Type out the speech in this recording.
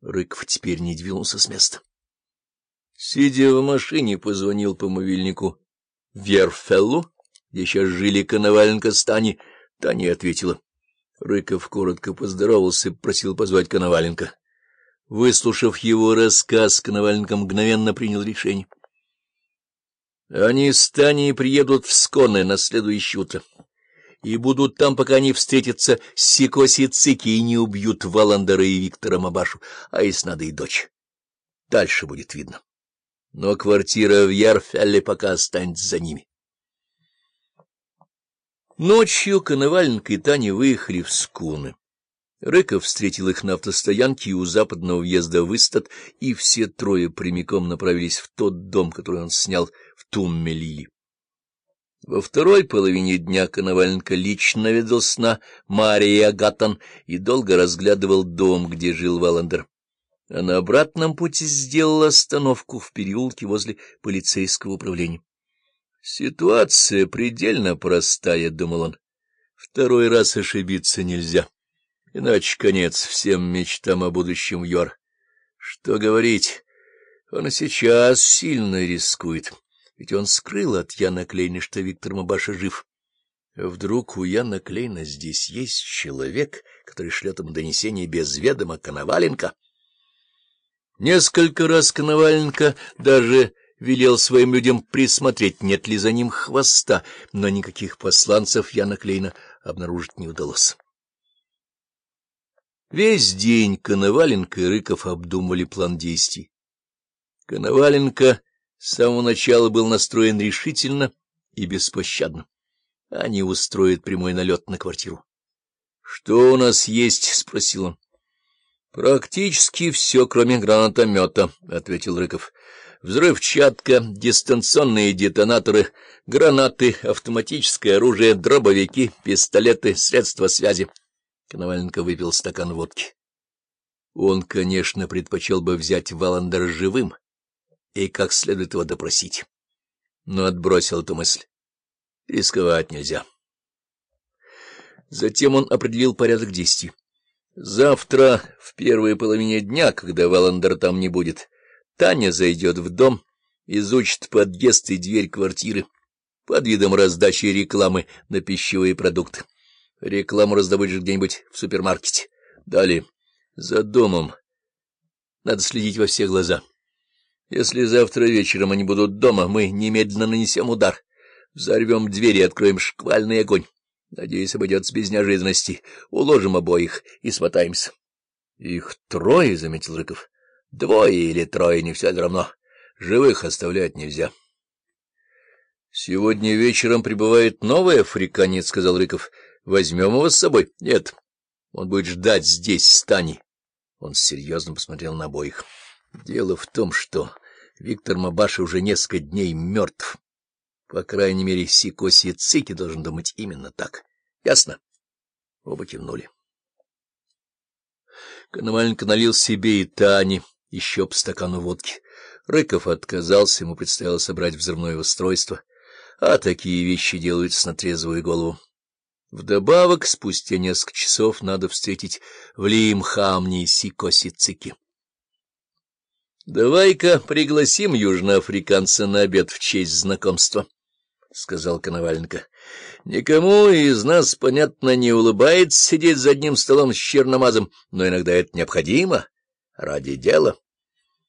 Рыков теперь не двинулся с места. Сидя в машине, позвонил по мобильнику Верфеллу, где сейчас жили Коноваленко с Таней. Таня ответила. Рыков коротко поздоровался и просил позвать Коноваленко. Выслушав его рассказ, Коноваленко мгновенно принял решение. Они с Таней приедут в Сконы на следующее утро и будут там, пока они встретятся Сикоси Цики и не убьют Валандера и Виктора Мабашу, а если надо и дочь. Дальше будет видно. Но квартира в Ярфялле пока останется за ними. Ночью Коноваленко и Таня выехали в Скуны. Рыков встретил их на автостоянке у западного въезда в Истат, и все трое прямиком направились в тот дом, который он снял в Туммелии. Во второй половине дня Коноваленко лично наведался на Мария Гаттон и долго разглядывал дом, где жил Валандер. А на обратном пути сделал остановку в переулке возле полицейского управления. Ситуация предельно простая, — думал он. Второй раз ошибиться нельзя. Иначе конец всем мечтам о будущем Йор. Что говорить, он сейчас сильно рискует, ведь он скрыл от Яна Клейна, что Виктор Мабаша жив. Вдруг у Яна Клейна здесь есть человек, который шлет ему донесение без ведома Коноваленко? Несколько раз Коноваленко даже велел своим людям присмотреть, нет ли за ним хвоста, но никаких посланцев Яна Клейна обнаружить не удалось. Весь день Коноваленко и Рыков обдумывали план действий. Коноваленко с самого начала был настроен решительно и беспощадно. Они устроят прямой налет на квартиру. — Что у нас есть? — спросил он. — Практически все, кроме гранатомета, — ответил Рыков. — Взрывчатка, дистанционные детонаторы, гранаты, автоматическое оружие, дробовики, пистолеты, средства связи. Коноваленко выпил стакан водки. Он, конечно, предпочел бы взять Валандер живым и как следует его допросить, но отбросил эту мысль. Рисковать нельзя. Затем он определил порядок действий. Завтра, в первой половине дня, когда Валандер там не будет, Таня зайдет в дом, изучит подъезд и дверь квартиры под видом раздачи рекламы на пищевые продукты. Рекламу раздобыть же где-нибудь в супермаркете. Далее. За домом. Надо следить во все глаза. Если завтра вечером они будут дома, мы немедленно нанесем удар. Взорвем двери и откроем шквальный огонь. Надеюсь, обойдется без неожиданностей. Уложим обоих и смотаемся. — Их трое, — заметил Рыков. — Двое или трое, не все равно. Живых оставлять нельзя. — Сегодня вечером прибывает новый африканец, — сказал Рыков. Возьмем его с собой? Нет. Он будет ждать здесь, с Таней. Он серьезно посмотрел на обоих. Дело в том, что Виктор Мабаша уже несколько дней мертв. По крайней мере, Сикоси Цики должен думать именно так. Ясно? Оба кивнули. Коноваленко налил себе и Тане еще по стакану водки. Рыков отказался, ему предстояло собрать взрывное устройство, а такие вещи делаются на трезвую голову. Вдобавок, спустя несколько часов надо встретить в Лимхамне Сикоси-Цики. — Давай-ка пригласим южноафриканца на обед в честь знакомства, — сказал Коноваленко. — Никому из нас, понятно, не улыбается сидеть за одним столом с черномазом, но иногда это необходимо ради дела.